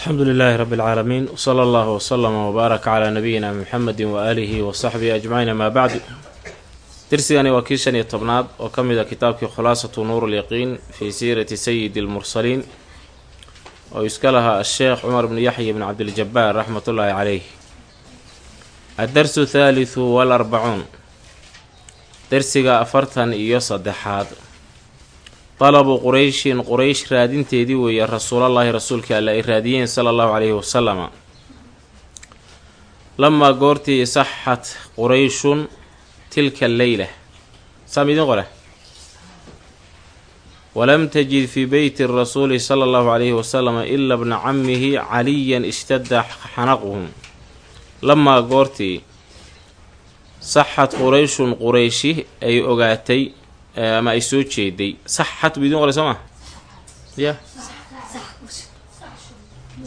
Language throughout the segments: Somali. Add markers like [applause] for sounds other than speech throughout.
alxamdu lilaahi rabi اlcaalamiin wsala allahu wslama wbaaraka calaa nabiyina muxamedi waaalihi wa saxbihi ajmaciin amaa bacdu dersigani waa kii shan iyo tobnaad oo ka mid a kitaabkii khulaasatu nuur lyaqiin fii siirati sayidi lmursaliin oo iska lahaa asheekh cumar bnu yaxya bn cabdiljabaar raxmat ullaahi caleyh addarsu thaalithu walarbacuun dersiga afartan iyo saddexaad dalabu qurayshin quraysh raadinteedii weeye rasuulallaahi rasuulkii alle ay raadiyeen sala allahu caleyhi wasalama lamaa goortii saxat qurayshun tilka leyla saam idiin qole walam tajid fii beyti rasuuli sala allahu calayhi wasalama ila bna camihi caliyan ishtadda xanaquhum lamaa goortii saxat qurayshun qurayshi ay ogaatay ama ay soo jeeday. Saxat buu idiin qoray soo ya.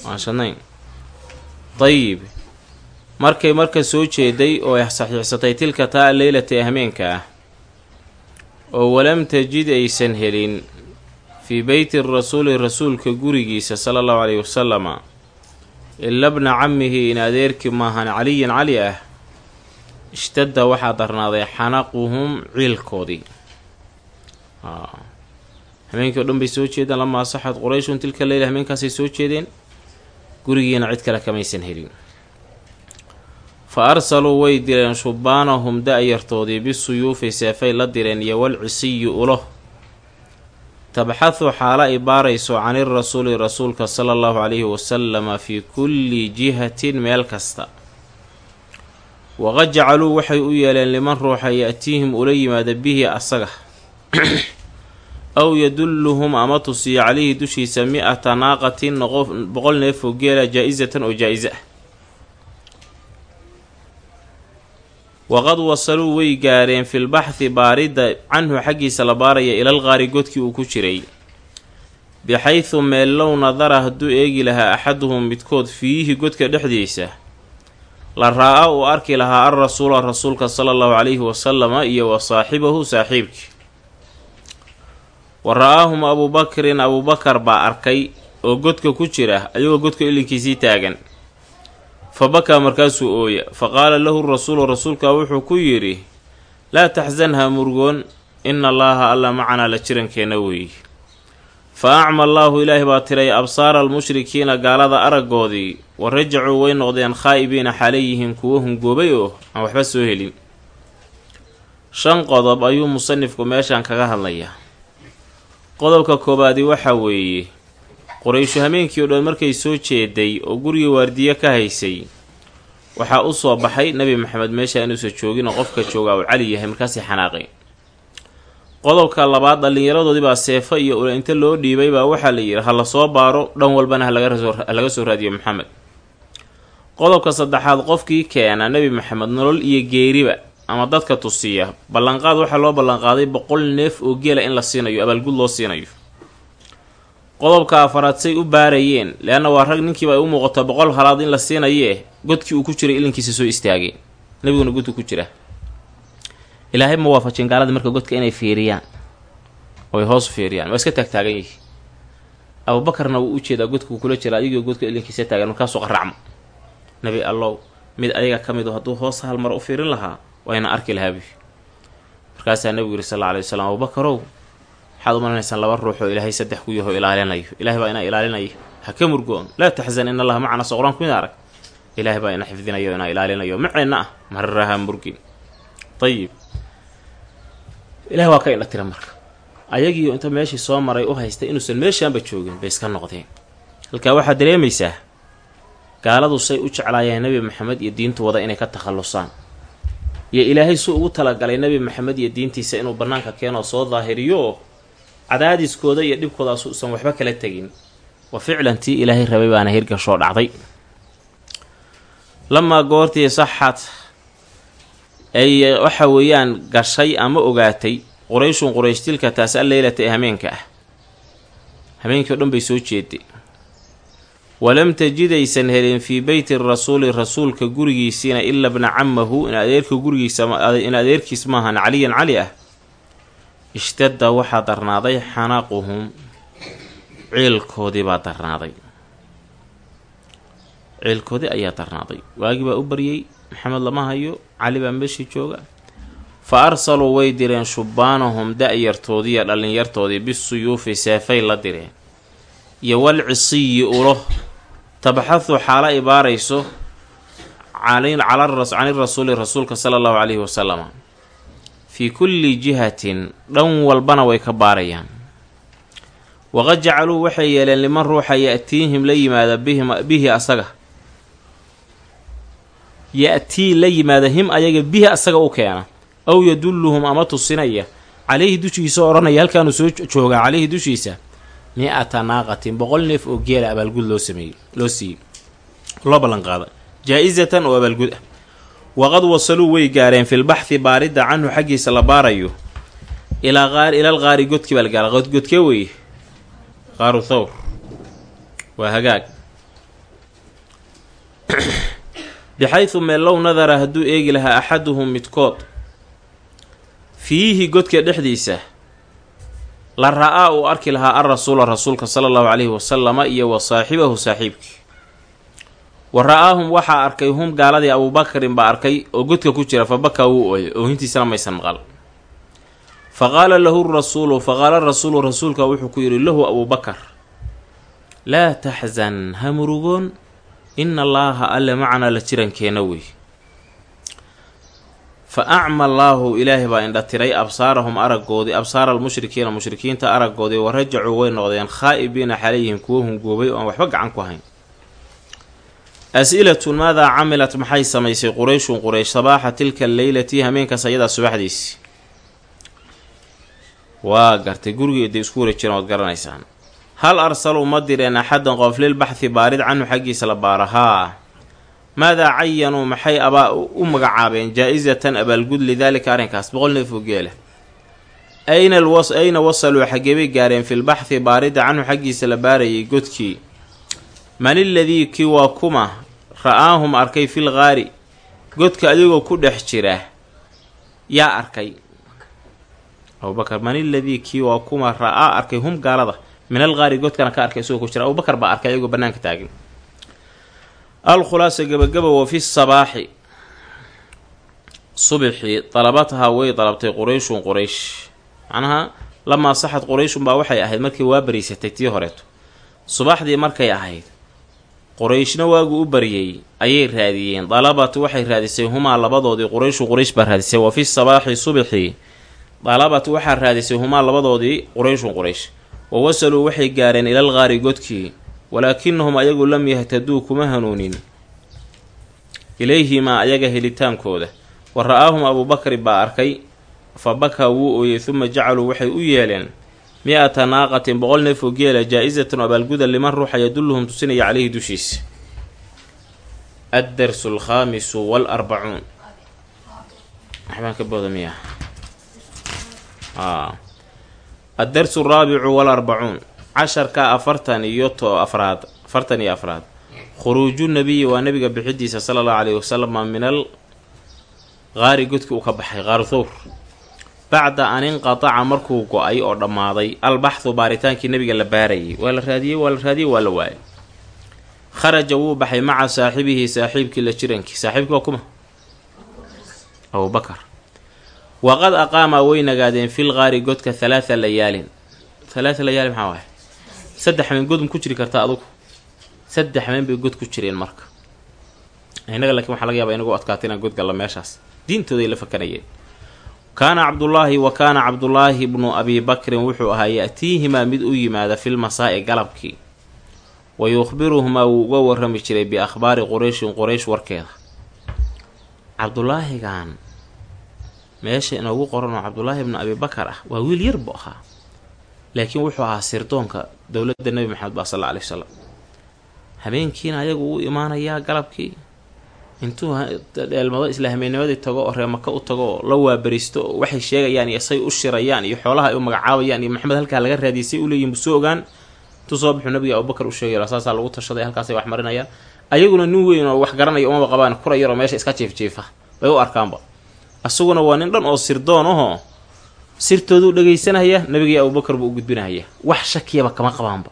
Maashanayn. Dayib markay marka soo jeeday oo ay saxiixsatay tilka taa leylata ee hameenka ah oo walam tajid aysan helin fii beyti rasuuli rasuulka gurigiisa sala allahu caleyhi wasalama ila bna camihi in adeerki maahan caliyan cali ah ishtadda waxaa darnaaday xanaquhum ciilkoodii hameenkii o dhan bay soo jeedeen lamaa saxad qurayshun tilka leyla hameenkaasay soo jeedeen. Gurigiina cid kale kamaysan helin. Fa arsaluu way direen shubbaanahum da-yartoodii bisuyuufi seefay la direen iyo walcisiyi ulo tabxadu xaalo ay baarayso canirasuuli rasuulka sala allahu calayhi wasalama fii kulli jihatin meel kasta. Waqad jacaluu waxay u yeeleen liman ruuxa ya-tiihim ula yimaada bihi asaga aw yadulluhum ama tusiyo calayhi dushiisa mi-ata naaqatin boqol neef oo geela jaa-isatan oo jaa-isa. Ah waqad wasaluu way gaareen filbaxthi baaridda canhu xaggiisa la baaraya ilal qaari godkii uu ku jiray. Bixaydu meel low nadara hadduu eegi lahaa axaduhum midkood fiihi godka dhexdiisa. La raa-a uu arki lahaa rasuula rasuulka sala allahu calayhi wasalama iyo wa saaxibahu saaxiibkii wa ra'aahum abuubakrin abuubakar baa arkay oo godka ku jira ayagoo godka ilinkiisii taagan. Fa bakaa markaasuu ooya fa qaala lahu rasuulu rasuulka wuxuu ku yidhi laa taxsan ha murgoon ina allaaha alla macanaa la jirankeenna weeye fa acma allaahu ilaahi baa tiray absaara almushrikiina gaalada araggoodii wa rajacuu way noqdeen khaa'ibiina xalayyihiin kuwo hungoobay oo aan waxba soo helin. Shan qodob ayuu musanifku meeshan kaga hadlayaa qodobka koobaadi waxaa weeye qurayshu hameenkii o dhan markay soo jeeday oo gurigii waardiye ka haysay waxaa u soo baxay nebi maxamed meesha inuusan joogin oo qofka joogaa uu cali yahay markaasay xanaaqeen qodobka labaad dhallinyaradoodii baa seefo iyo ula inta loo dhiibay baa waxaa la yidhi ha la soo baaro dhan walbana halaga soo raadiyo maxamed. Qodobka saddexaad qofkii keena nebi maxamed nolol iyo geeriba ama dadka tusiya ballanqaad waxaa loo ballanqaaday boqol neef oo geela in la siinayo abaalgud loo siinayo. Qodobka afaraad say u baarayeen leanna waa rag ninkiiba ay u muuqato boqol halaad in la siinayee godkii uu ku jiray ilinkiisa soo istaageen nebiguna godku ku jira. Ilaahay ma waafajin gaaladii marka godka inay fiiriyaan. Oy hoos fiiriyaan waa iska taagtaagan yihi abuubakarna wuu u jeedaa godkuu kula jira adigoo godka ilinkiisa taagan markaasuu qaracmo. Nebi allow mid ayaga ka mid hadduu hoos hal mar u fiirin lahaa wayna arki lahaabi markaasaa nebigu yiri sal alla alay waslam abubakarow waxaad u malanaysaan laba ruux oo ilaahay saddex ku yaho ilaalinayo. Ilahay baa ina ilaalinayo. Ha ka murgoon. Laa taxzan in allaha macana soo qur'aanku arag. Ilaahay baa ina xifdinayo ina ilaalinayo. Maceenna ah mararaha murgin. Ayib ilahay waa ka indha tira marka. Ayagiiyo inta meeshii soo maray u haystay inuusan meeshaanba joogin bay iska noqdeen. Halkaa waxaad dareemaysaa gaaladu say u jeclaayeen nebi maxamed iyo diintooda inay ka takhallusaan iyo ilaahay suu ugu talagalay nebi maxamed iyo diintiisa inuu bannaanka keenoo soo daahiriyo cadaadiskooda iyo dhibkoodaas uusan waxba kala tegin. Wa ficlan tii ilaahay rabay baana hirgashoo dhacday. Lamaa goortii saxad ay waxa weeyaan gashay ama ogaatay qurayshun quraysh tilka taas a leylata ee hameenka ah. Hameenkii o dhan bay soo jeeday walam tajid aysan helin fii beyti rasuuli rasuulka gurigiisiina ila bna camahu in adeerka gurigiisa in adeerkiis maahan caliyan cali ah. Ishtadda waxaa darnaaday xanaquhum ciilkoodii baa darnaaday. Ceelkoodii ayaa darnaaday. Waagii baa u baryey maxamed lama hayo cali baa meeshii jooga. Fa arsaluu way direen shubbaanahum da-yartoodiiyo dhallinyartoodii bisuyuufi seefay la direen. Iyo wal cisiyi ulo tabxadu xaalo ibaarayso cani rasuuli rasuulka sala allahu calayhi wasalama fii kulli jihatin dhan walbana way ka baarayaan. Waqad jacaluu waxay yeeleen liman ruuxa ya-tiihim la yimaada bihi asaga. Ya-tii la yimaada him ayaga bihi asaga u keena. Aw yadulluhum ama tusinaya. Caleyhi dushiisa odhanaya halkaanuu soo joogaa caleyhi dushiisa mi-ata naaqatin boqol neef oo geela abaalgud loo sameeyey loo siiyey loo ballanqaada jaa-isatan oo abaalgud ah waqad wasaluu way gaareen filbaxhi baaridda canhu xaggiisa la baarayo ilaa qaar ilal qaari godkii baa la gaara godkee weeye qaaru thawr waa hagaag bixaydu meel low nadara hadduu eegi lahaa axaduhum midkood fiihi godka dhexdiisa la ra'aa uu arki lahaa al rasuula rasuulka sala allahu calayhi wasalama iyo wa saaxibahu saaxiibkii wa ra'aahum waxaa arkay hum gaaladii abuubakarin baa arkay oo godka ku jira fa bakaa wuu ooyay oohintiisana maysan maqal. Fa qaala lahu rasuulu fa qaala rasuulu rasuulka wuxuu ku yidhi lahu abuubakar laa taxsan ha murugoon ina allaaha alle macanaa la jirankeena wey fa acma allaahu ilaahay baa indha tiray absaarahum araggoodii absaara almushrikiina mushrikiinta araggoodii wa rajacuu way noqdeen khaa'ibiina xalayhim kuwo hungoobay oo aan waxba gacan ku hayn as-ilatun maadaa camilat maxay samaysay qurayshun quraysh sabaaxa tilka alleylati hameenkaas ayadaa subaxdiisi waa gartay gurigii day isku wari jireen ood garanaysaan hal arsaluu ma direen axadan qof lilbaxhi baarid canhu xaggiisa la baara haa maadaa cayanuu maxay abaa u magacaabeen jaa-isatan abaalgud lidaalika arrinkaas boqol neef oo geela ayna wasaluu xageebay gaareen filbaxhi baaridda canhu xaggiisa la baarayay godkii man iladii kii waa kuma ra'aahum arkay fil qaari godka adigoo ku dhex jira yaa arkay abubakar man iladii kii waa kuma ra'aa arkay hum gaalada min al godkana ka arkay isagoo ku jira abubakar baa arkay ayagoo banaanka taagan alkhulaasa gebagaba wa fi sabaaxi. Subixii dalabathaa way dalabtay qurayshun quraysh. Macnaha lamaa saxad qurayshun baa waxay ahayd markii waa bariisatay tii horeeto subaxdii markay ahayd qurayshna waagu u baryay ayay raadiyeen. Dalabat waxay raadisay humaa labadoodii qurayshu quraysh baa raadisay. Wa fi sabaaxi subixii dalabat waxaa raadisay humaa labadoodii qurayshun quraysh. Wa wasaluu waxay gaareen ilal qaari godkii walaakinahum ayagu lam yahtaduu kuma hanuunin. Ilayhimaa ayaga helitaankooda. Wa ra'aahum abuubakri baa arkay fa bakaa wuu ooyey uma jacaluu waxay u yeeleen mi-ata naaqatin boqol neef oo geela jaa-isatan oo abaalguda liman ruuxa yadulluhum tusinaya caleyhi dushiisa addarsu alkhaamisu waalarbacuun waxbaan ka booda miya addarsu alraabicu waalarbacuun casharka afartan iyo to afraad afartan iyo afraad. Khuruuju nabiyi waa nabiga bixidiisa sala allahu caleyhi wasalama min al qaari godkii uu ka baxay qaaru thawr bacda an inqataca markuu go'ay oo dhammaaday albaxdu baaritaankii nabiga la baarayay waa la raadiyey waa la raadiyey waa la waayay kharaja wuu baxay maca saaxibihi saaxiibkii la jirankii. Saaxiibkii waa kuma? Abubakar waqad aqaamaa way nagaadeen fil qaari godka halaatha layaalin. Halaatha layaali maxaa waay saddex meen god ku jiri karta adugu. Saddex meen bay god ku jireen marka. Innaga laakiin waxaa laga yaaba inagu adkaata inaan god galla meeshaas. Diintooday la fakanayeen. Kaana cabdullaahi wa kaana cabdullaahi bnu abi bakrin wuxuu ahaa ya-tiihimaa mid u yimaada fil masaa'i galabkii. Wa yukhbiruhumaa wuu uga warrami jiray biakhbaari qurayshin quraysh warkeeda. Cabdulaahigan meesha inoogu qoranoo cabdulaahi bnu abi bakar ah waa wiil yar buu ahaa laakiin wuxuu ahaa sirdoonka dowladda nebi maxamed ba sal alla alay wasalam habeenkiina ayagu uu imaanayaa galabkii. Intuu dheelmado isla hameenimadii tago oo reemaka u tago oo la waabaristo oo waxay sheegayaan iyo say u shirayaan iyo xoolaha ay u magacaabayaan iyo maxamed halkaa laga raadiyay say uleeyihin bu soo ogaan. Intuu soo baxuu nabiga abubakar u sheegay saasaa lagu tashaday halkaasay wax marinayaan. Ayaguna nin weyn oo wax garanaya umaba qabaan kura yaroo meesha iska jiifjiifa bay u arkaanba. Asaguna waa nin dhan oo sirdoon ahoo sirtooduu dhegaysanaya nabigii abubakar buu u gudbinahaya wax shakiyaba kama qabaanba.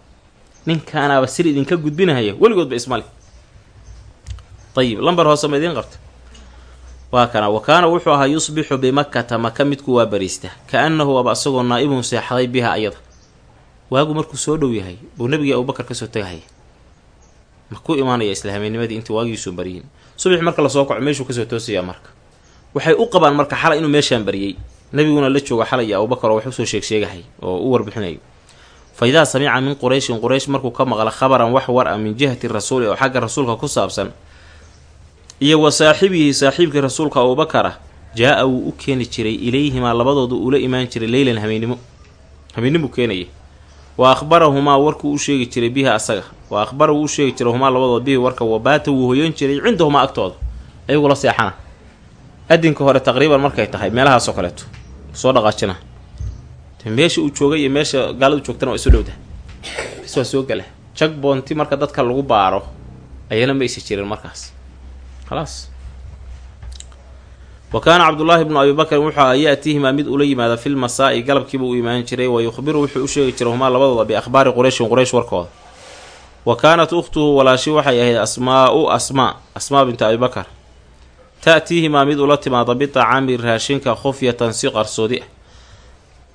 Ninkaanaaba sir idinka gudbinahaya weligoodba ismale ayib lambar hoose ma idiin qabta? Waa kana wa kaana wuxuu ahaa yusbixu bimakkata maka midku waa bariista ka-annahu aba asagoo naa-ibun seexday biha ayada. Waagu markuu soo dhow yahay buu nebigii abubakar ka soo tegahaya ma ku imaanaya isla intii waagiisuu baryin subax marka la soo kaco meeshuu ka soo toosayaa marka. Waxay u qabaan marka xalay inuu meeshaan bariyey nebiguna la joogo xalay abubakar oo wax u soo sheegsheegahay oo u warbixinayo. Fa idaa samica min qurayshin quraysh markuu ka maqla khabaran wax war a min jihati rasuuli oo xagga rasuulka ku saabsan iyo wa saaxibihi saaxiibkii rasuulka abubakar ah jaa-a wuu u keeni jiray ilayhimaa labadoodu ula imaan jiray leylan habeennimo habeennimuu keenaya wa akhbarahumaa warkuu u sheegi jiray bihi asaga. Wa akhbara wuu u sheegi jiray humaa labadood bihi warka wabaata wuu hoyan jiray cindahumaa agtooda ayagoo la seexana. Adinka hore taqriiban markay tahay meelahaasoo kaleeto soo dhaqaajina meesha uu joogay iyo meesha gaaladu joogtana waa isu dhowda bis soo gala jag boonti marka dadka lagu baaro ayana ma jirin markaas. Khalaas. Wa kaana cabdullaahi bnu abi bakrin wuxuu aha ya-tiihimaa mid ula yimaada fil masaa-i galabkiiba u imaan jiray wa yukhbiru wuxuu u sheegi jiray humaa labadooda biakhbaari qurayshin quraysh warkooda. Wa kaanat ukhtuhu walaashi waxay ahayd asmaa-u asmaa asmaa bintu abi bakar ta-tiihimaa mid ula timaada bidacaami raashinka khufyatan si qarsoodi ah.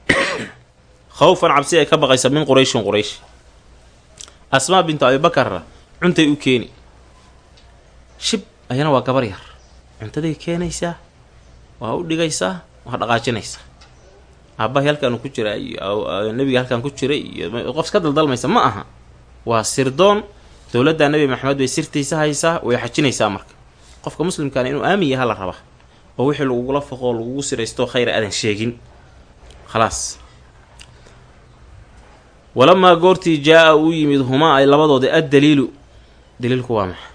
[coughs] Khawfan cabsi ay ka baqaysa min qurayshin quraysh. Asmaa bintu abi bakarra cuntay u keeni. Shib ayana waa gabar yar. Cuntaday keenaysaa? Waa u dhigaysaa? Waa dhaqaajinaysaa? Aabbahay halkaanu ku jira iyo nebiga halkaan ku jiray iyo qof iska daldalmaysa ma aha. Waa sirdoon dowladda nebi maxamed bay sirtiisa haysaa way xajinaysaa marka qofka muslimkaana inuu aamin yaha la rabaa oo wixii lagugula foqoo lagugu siraysto khayra aadan sheegin. Khalaas. Walamaa goortii jaa-a uu yimid humaa ay labadooda addaliilu daliilku waa maxa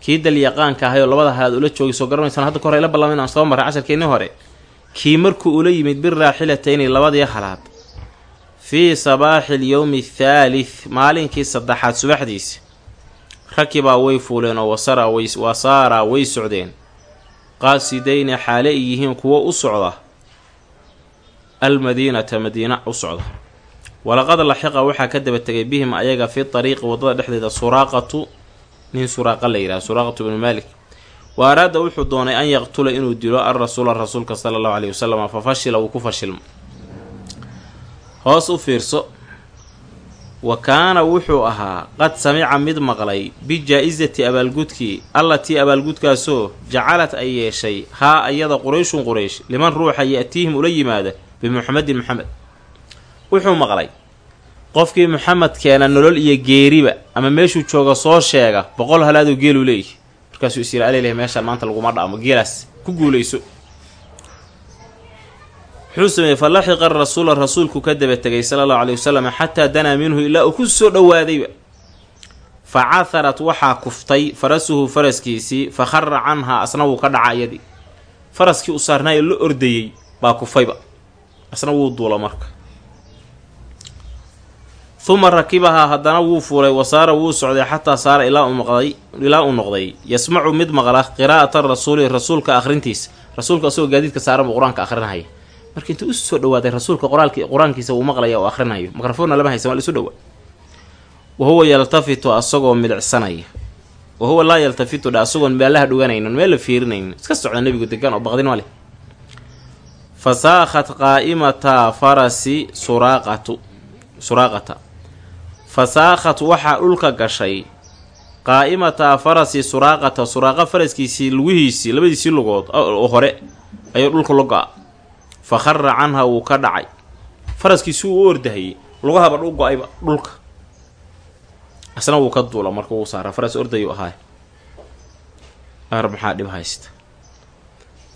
kii dalyaqaanka ahay oo labada halaad ula joogay soo hadda ka hore ila ballamay aan soo marray casharkeennii hore. Kii markuu ula yimid biraaxilatayni labadii halaad. Fii sabaaxi alyowmi athaalith maalinkii saddexaad subaxdiisa rakibaa way fuuleen oo wasaaraa way socdeen. Qaasidayna xaale ay yihiin kuwo u socda. Almadiinata madiina u socda. Walaqad laxiqa waxaa ka daba tegay bihim ayaga fi tariiqi waddada dhexdeeda suraaqatu nin suraaqa la yidhaha suraaqatu bnu maalik. Wa araada wuxuu doonay an yaqtula inuu dilo alrasuula rasuulka sala allahu caleyhi wasalam fa fashila wuu ku fashilmo hoos u fiirso wa kaana wuxuu ahaa qad samica mid maqlay bijaa-isati abaalgudkii allatii abaalgudkaasoo jacalad ay yeeshay haa ayada qurayshun quraysh liman ruuxa ya-tiihim ula yimaada bimuxamedin maxamed wuxuu maqlay qofkii maxamed keena nolol iyo geeriba ama meeshuu jooga soo sheega boqol halaadoo geeluu leeyahy markaasuu is yira aleleh meeshaan maanta laguma dhaamo geelaas ku guulayso wuxuu sameeyey fa laxiqa rasuula rasuulku ka daba tegay sala allahu caleyhi wasalam xataa danaa minhu ilaa uu ku soo dhowaadayba fa catharat waxaa kuftay farasuhu faraskiisii fa khara canhaa asna wuu ka dhaca iyadii faraskii u saarnaayo la ordayey baa kufayba asna wuu duula marka. Huma rakibahaa haddana wuu fuulay wasaara wuu socday xataa saara ilaa uu maqday ilaa uu noqday. Yasmacu mid maqla qiraa'ata rasuuli rasuulka akhrintiisa rasuulka asagoo gaadiidka saaran buu qur'aanka akhrinahaya marka intuu isu soo dhawaaday rasuulka qur'aankiisa wuu maqlaya oo akhrinayo. Mikrafoonna lama haysan waa la isu dhawaa wa huwa yaltafitu asagoo milicsanaya wa huwa laa yaltafitu dha asagoon meelaha dhuganaynin meel la fiirinaynin iska socda nebigu degan oo baqdin ma leh. Fa qaa'imata farasi suraaqatu suraaqata. Fa saakhat waxaa dhulka gashay. Qaa'imata farasi suraaqata suraaqa faraskiisii lugihiisii labadiisii lugood oo hore ayuu dhulka loga fa khara canha wuu ka dhacay. Faraskiisi wuu u ordahayey lugahaba u go'ayba dhulka. Isna wuu ka duula marka wuu saara faras ordayuu ahaay. Ar maxaa dhib haysta?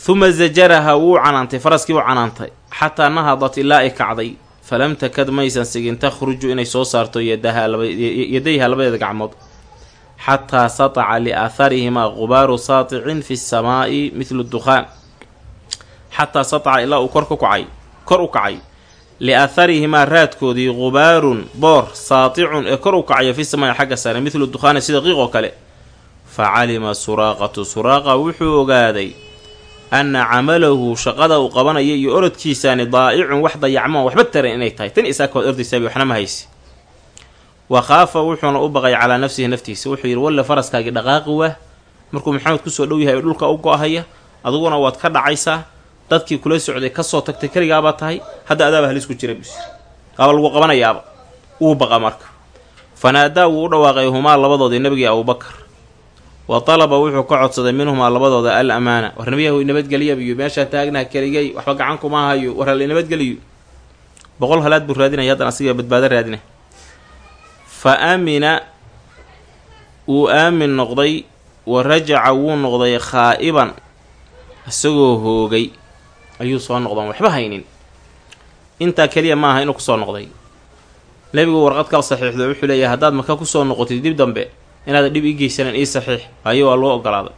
Huma zajaraha wuu canaantay. Faraskii u canaantay. Xataa nahadat ilaa ay kacday. Falam takad maysan sigin takhruju inay soo saarto yadayha labadeeda gacmood. Xataa sataca liaaharihimaa qubaaru saaticin fi samaa'i midlu dukhaan xataa sataca ilaa uu kor ku kacay kor u kacay. Liaaharihimaa raadkoodii qubaarun boor saaticun ee kor u kacaya fi samaa'i xagga sare midlu dukhaani sida qiiq oo kale. Fa calima suraaqatu suraaqa wuxuu ogaaday anna camalahu shaqada uu qabanaya iyo orodkiisaani daa'icun wax dayacmoon waxba taran inay tahay. Tan isaakood ordaysaaba waxna ma haysi. Wa khaafa wuxuuna u baqay calaa nafsihi naftiisa. Wuxuu yidhi walle faraskaagii dhaqaaqi waa markuu maxamed ku soo dhow yahay oo dhulka u go-ahaya adiguna waad ka dhacaysaa dadkii kula socday ka soo tagtay keligaabaa tahay hadda adaaba halis ku jira bus. Qaaba lagu qabanayaaba. Wuu baqa marka. Fanaadaa wuu u dhawaaqay humaa labadoodii nebigii abubakar wa talaba wuxuu ka codsaday minhumaa labadooda al amaana war nabiyahu nabadgeliya iyo meeshaa taagnaha keligay. Waxba gacan kuma hayo war halla nabadgeliyo boqol halaad buu raadinaya haddana asiga badbaado raadina fa aamina wuu aamin noqday wa rajaca wuu noqday khaa'iban isagoo hoogay ayuu soo noqdan waxba haynin. Intaa keliya ma aha inuu ku soo noqday. Nebigu warqad kal saxiixdo wuxuu leeyahay haddaad maka ku soo noqotid dib dambe inaad dhib ii geysanan ii saxiix ayo waa loo ogolaaday.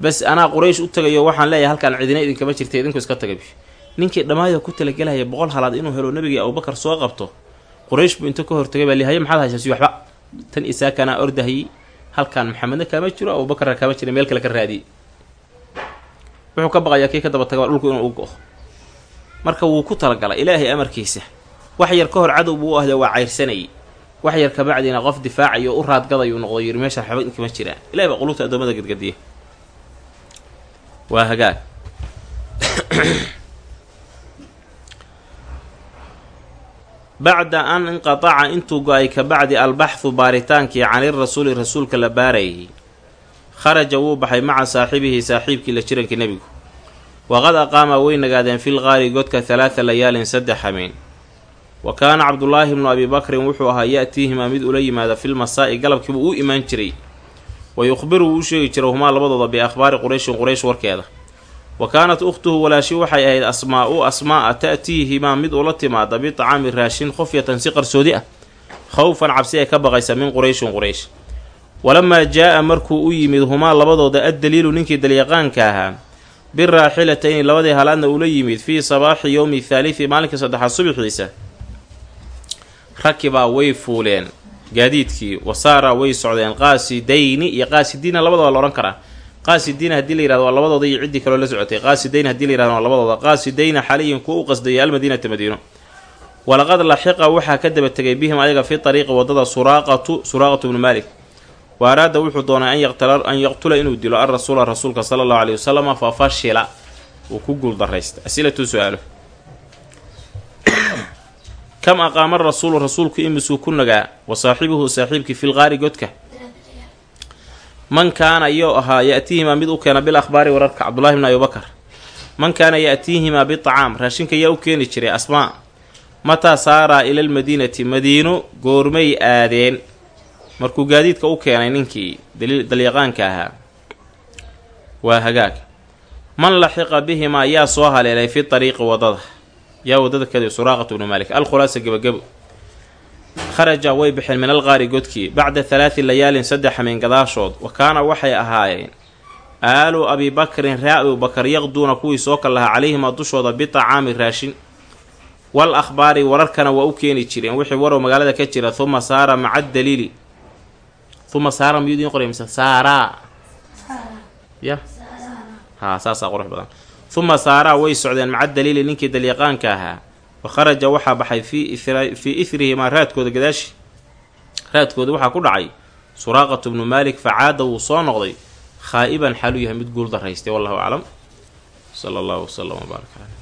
Bas anaa quraysh u tagayo waxaan leeyahay halkaan cidina idinkama jirta idinku iska tagay ninkii dhammaada ku talagelaya boqol halaad inuu helo nebigii abubakar soo qabto quraysh buu inta ka hortagay baa lihaye maxaad haysaasi waxba? Tan isaakanaa ordahayey halkaan maxamedna kaama jiro abubakarna kaama jira meel kale ka raadiyey wuxuu ka baqayaa kii ka daba taga dhulku inuu u go-o? Marka wuu ku talagalay ilaahay amarkiisa. Wax yar ka hor cadow buu u ahda waa cayrsanayay wax yar kabacdina qof difaacayo u raadgadayuu noqdo yiri meesha waxba inkama jiraan ilahay baa qulubta addoommada gadgadiya waa hagaag. [coughs] Bacda an inqataca intuu go'ay ka bacdi albaxhu baaritaankii canirasuuli rasuulka la baarayay kharaja wuu baxay maca saaxibihi saaxiibkii la jirankii nebigu. Waqad aqaama way nagaadeen fil qaari godka halaada layaalin saddex hameen wa kaana cabdulaahi bnu abi bakrin wuxuu ahaa ya-tiihimaa mid ula yimaada fil masaa'i galabkiibuu u imaan jiray. Wa yukhbiru wuu u sheegi jiray humaa labadooda biakhbaari qurayshin quraysh warkeeda. Wa kaanat ukhtuhu walaashi waxay ahayd asmaa-u asmaa'a ta'tiihimaa mid ula timaada biطacaami raashin khufyatan si qarsoodi ah khawfan cabsi ay ka baqaysa min qurayshin quraysh walamaa jaa-a markuu u yimid humaa labadooda addaliilu ninkii dalyaqaanka ahaa biraaxilatayni labadii halaadna uula yimid fii sabaaxi yowmi thaalithi maalinkii saddexaad subaxiisa. Rakibaa way fuuleen gaadiidkii wasaaraa way socdeen qaasidayni iyo qaasidiina labadaba la odhan karaa. Qaasidiina haddii la yiraahdo waa labadooda iyo ciddii kaloo la socotay. Qaasidayn haddii la yiraahdo waa labadooda. Qaasidayna xaliyin kuwa u qasdayay almadiinata madiino. Walaqad laxiqa waxaa ka daba tegay bihim ayaga fi ariiqi waddada suraaqatu suraaqatu bnu maalik wa araada wuxuu doonay an yaqtula inuu dilo alrasuula rasuulka sala allahu aleyhi wasalama fa fashila uu ku guuldaraysta asilatu su'aalo. [clears throat] Kam aqaama rasuulu rasuulku imisuu ku nagaa wa saaxibuhu saaxiibkii filqaari godka? Man kaana iyou ahaa ya-tiihimaa mid u keena bil akhbaari wararka cabdullahi bni abibakar man kaana ya-tiihimaa raashinka yaa u keeni jiray asmaa. Mataa saaraa ila lmadiinati madiino goormay aadeen markuu gaadiidka u keenay ninkii dalyaqaanka ahaa waa hagaag. Man laxiqa bihimaa yaa soo haleelay fi ariiqi waddada. Yaa waddada kadib suraaqatu bnu maalik. Alkhulaasa gebagabo kharaja way baxeen min alqaari godkii. Bacda halaati layaalin saddex hameen gadaashood. Wa kaana waxay ahaayeen aalu abibakrin ree abubakar yaqduuna kuwii soo kal lahaa calayhimaa dushooda biطacaami raashin. Wal akhbaari wararkana waa u keeni jireen. Wixii warow magaalada ka jira huma saara maca daliili uma saara miyuu idiin qoray mise saaraa ya. Haa saasaa qurux badan. Uma saaraa way socdeen. Maca daliili ninkii dalyaqaanka ahaa. Wa kharaja waxaa baxay fii ihrihimaa raadkooda gadaashi raadkooda waxaa ku dhacay. Suraaqatu bnu maalik facaada wuu soo noqday. Khaa'iban xaaluu yahay mid guul daraystay wallahu aclam. Sala allahu wslam wbaarak